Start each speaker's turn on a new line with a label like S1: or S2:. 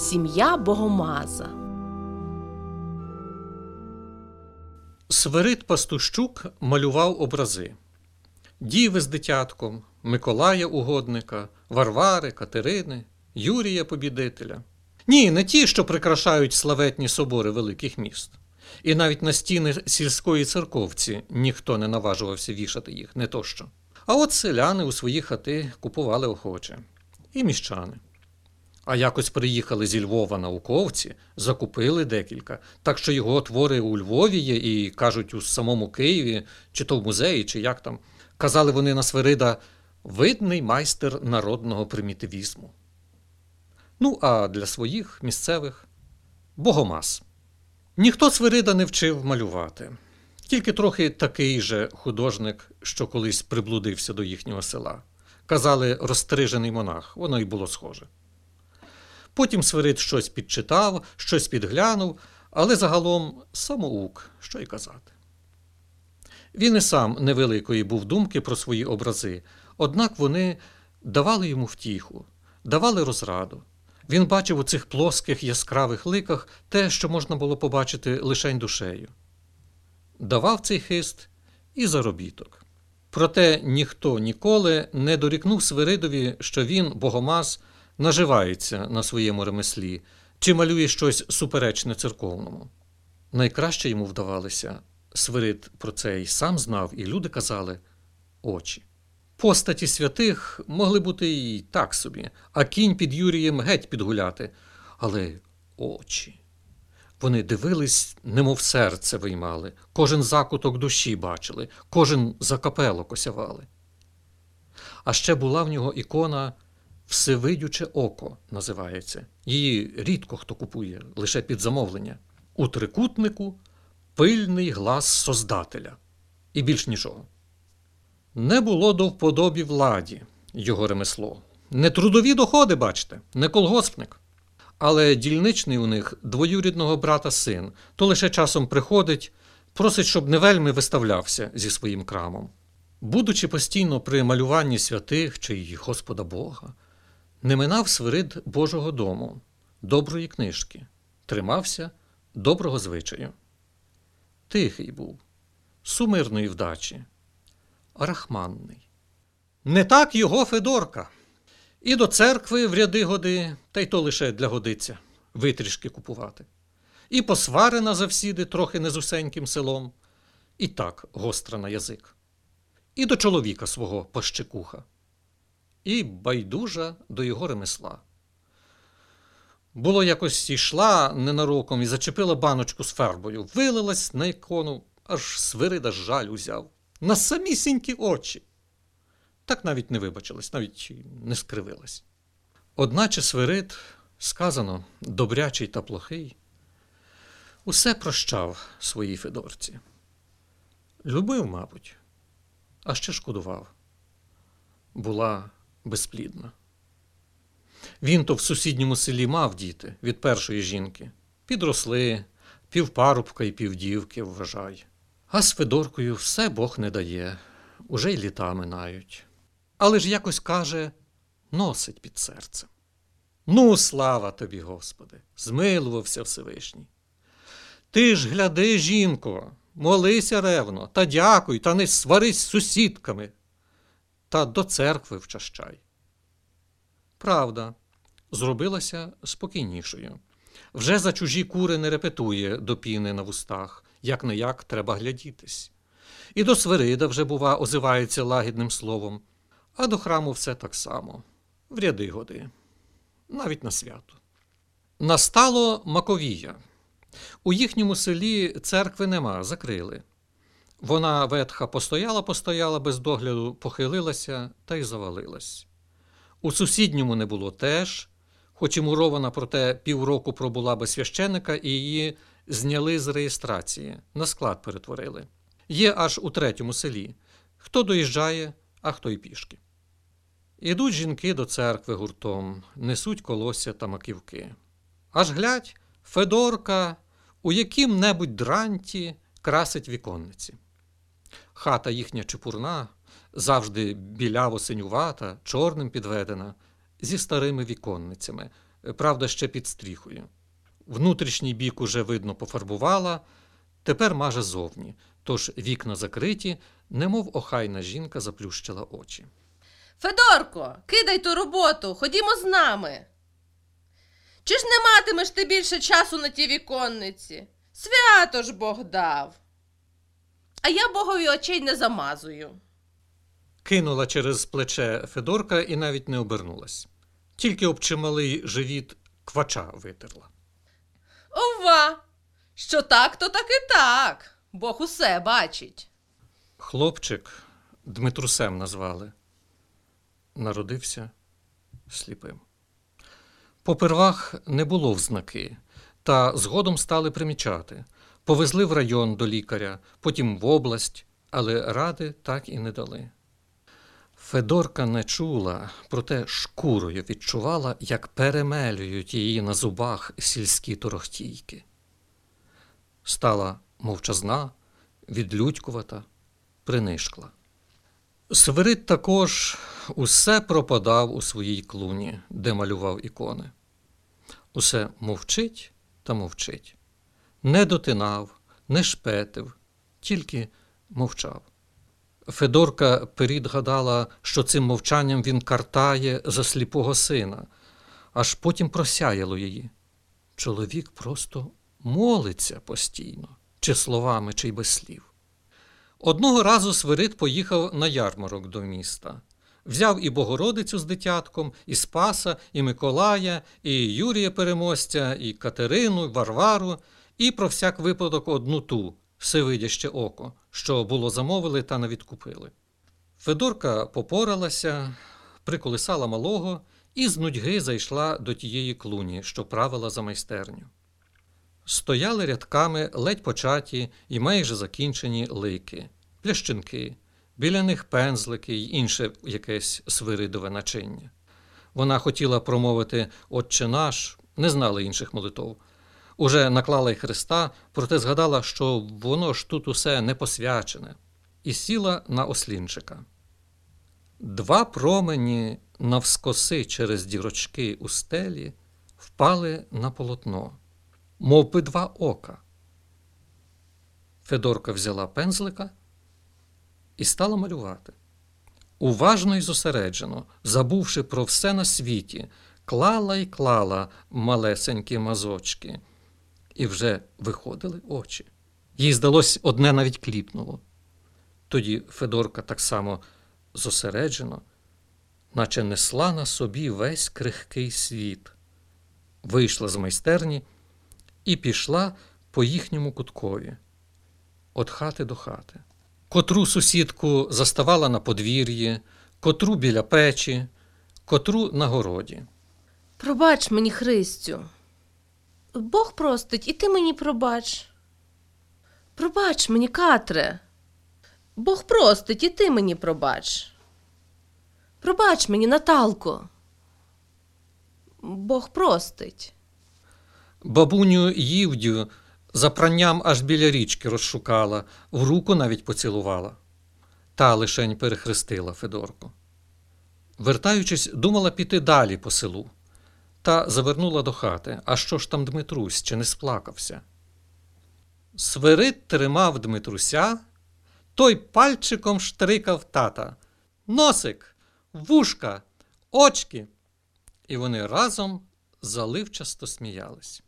S1: Сім'я Богомаза.
S2: Свирид Пастущук малював образи Діви з дитятком, Миколая Угодника, Варвари, Катерини, Юрія Побідителя. Ні, не ті, що прикрашають славетні собори великих міст. І навіть на стіни сільської церковці ніхто не наважувався вішати їх, не то що. А от селяни у свої хати купували охоче. І міщани. А якось приїхали зі Львова науковці, закупили декілька, так що його твори у Львові є і кажуть у самому Києві, чи то в музеї, чи як там. Казали вони на Свирида видний майстер народного примітивізму. Ну, а для своїх місцевих богомаз. Ніхто Свирида не вчив малювати, тільки трохи такий же художник, що колись приблудився до їхнього села. Казали, розстрижений монах, воно й було схоже. Потім Свирид щось підчитав, щось підглянув, але загалом самоук, що й казати. Він і сам невеликої був думки про свої образи, однак вони давали йому втіху, давали розраду. Він бачив у цих плоских яскравих ликах те, що можна було побачити лишень душею. Давав цей хист і заробіток. Проте ніхто ніколи не дорікнув Свиридові, що він, богомаз, наживається на своєму ремеслі чи малює щось суперечне церковному. Найкраще йому вдавалося, Свирид про це й сам знав, і люди казали очі. Постаті святих могли бути і так собі, а кінь під Юрієм геть підгуляти. Але очі. Вони дивились, немов серце виймали, кожен закуток душі бачили, кожен закапелок осявали. А ще була в нього ікона Всевидюче око називається. Її рідко хто купує, лише під замовлення. У трикутнику пильний глас Создателя. І більш нічого. Не було до вподобі владі його ремесло. Не трудові доходи, бачите, не колгоспник. Але дільничний у них двоюрідного брата син, то лише часом приходить, просить, щоб не вельми виставлявся зі своїм крамом. Будучи постійно при малюванні святих чи й Господа Бога, не минав свирид Божого дому, доброї книжки, тримався доброго звичаю. Тихий був, сумирної вдачі, рахманний. Не так його Федорка. І до церкви в ряди годи, та й то лише для годиця, витрішки купувати. І посварена завсіди трохи незусеньким селом, і так гостра на язик. І до чоловіка свого пащекуха, і байдужа до його ремесла. Було якось йшла ненароком і зачепила баночку з фарбою, вилилась на ікону, аж свирида жаль узяв на самісінькі очі. Так навіть не вибачилась, навіть не скривилась. Одначе свирид, сказано, добрячий та плохий, усе прощав своїй Федорці. Любив, мабуть, а ще шкодував. Була безплідна. Він то в сусідньому селі мав діти від першої жінки, підросли, півпарубка і півдівки, вважай. А з Федоркою все Бог не дає, уже й літа минають. Але ж якось каже, носить під серцем. Ну, слава тобі, Господи, змилувався Всевишній. Ти ж гляди, жінко, молися ревно, та дякуй, та не сварись з сусідками, та до церкви вчащай. Правда, зробилася спокійнішою. Вже за чужі кури не репетує до піни на вустах, як не як треба глядітись. І до Свирида вже, бува, озивається лагідним словом, а до храму все так само, в ряди годи, навіть на свято. Настало Маковія. У їхньому селі церкви нема, закрили. Вона ветха постояла, постояла без догляду, похилилася та й завалилась. У сусідньому не було теж, хоч і мурована, проте півроку пробула без священика, і її зняли з реєстрації, на склад перетворили. Є аж у третьому селі хто доїжджає, а хто й пішки. Ідуть жінки до церкви гуртом, несуть колосся та маківки. Аж глядь, Федорка у яким небудь дранті красить віконниці. Хата їхня чепурна, завжди біляво синювата, чорним підведена, зі старими віконницями, правда, ще під стріхою. Внутрішній бік уже видно пофарбувала, тепер маже зовні, тож вікна закриті, немов охайна жінка заплющила очі.
S1: Федорко, кидай ту роботу, ходімо з нами. Чи ж не матимеш ти більше часу на тій віконниці? Свято ж Бог дав. А я Богові очей не замазую.
S2: Кинула через плече Федорка і навіть не обернулась. Тільки об чималий живіт квача витерла.
S1: Ова! Що так, то так і так. Бог усе бачить.
S2: Хлопчик Дмитрусем назвали. Народився сліпим. Попервах не було взнаки, та згодом стали примічати. Повезли в район до лікаря, потім в область, але ради так і не дали. Федорка не чула, проте шкурою відчувала, як перемелюють її на зубах сільські торохтійки. Стала мовчазна, відлюдькувата, принишкла. Свирид також усе пропадав у своїй клуні, де малював ікони. Усе мовчить та мовчить. Не дотинав, не шпетив, тільки мовчав. Федорка перід гадала, що цим мовчанням він картає за сліпого сина, аж потім просяяло її. Чоловік просто молиться постійно, чи словами, чи й без слів. Одного разу Свирид поїхав на ярмарок до міста. Взяв і Богородицю з дитятком, і Спаса, і Миколая, і Юрія Переможця, і Катерину, і Варвару, і про всяк випадок одну ту всевидяще око, що було замовили та не відкупили. Федорка попоралася, приколисала малого і з нудьги зайшла до тієї клуні, що правила за майстерню. Стояли рядками ледь початі і майже закінчені лики, плящинки, біля них пензлики й інше якесь свиридове начиння. Вона хотіла промовити Отче наш, не знала інших молитов. Уже наклала й Христа, проте згадала, що воно ж тут усе не посвячене, і сіла на ослінчика. Два промені навскоси через дірочки у стелі впали на полотно мов би два ока. Федорка взяла пензлика і стала малювати. Уважно і зосереджено, забувши про все на світі, клала й клала малесенькі мазочки, і вже виходили очі. Їй здалось, одне навіть кліпнуло. Тоді Федорка так само зосереджено, наче несла на собі весь крихкий світ, вийшла з майстерні і пішла по їхньому куткові, від хати до хати. Котру сусідку заставала на подвір'ї, котру біля печі, котру на городі.
S1: Пробач мені, Христю. Бог простить, і ти мені пробач. Пробач мені, Катре. Бог простить, і ти мені пробач. Пробач мені, Наталко. Бог простить.
S2: Бабуню Ївдю за пранням аж біля річки розшукала, в руку навіть поцілувала. Та лишень перехрестила Федорку. Вертаючись, думала піти далі по селу. Та завернула до хати. А що ж там Дмитрусь, чи не сплакався? Свирид тримав Дмитруся, той пальчиком штрикав тата. Носик, вушка, очки. І вони разом заливчасто сміялись.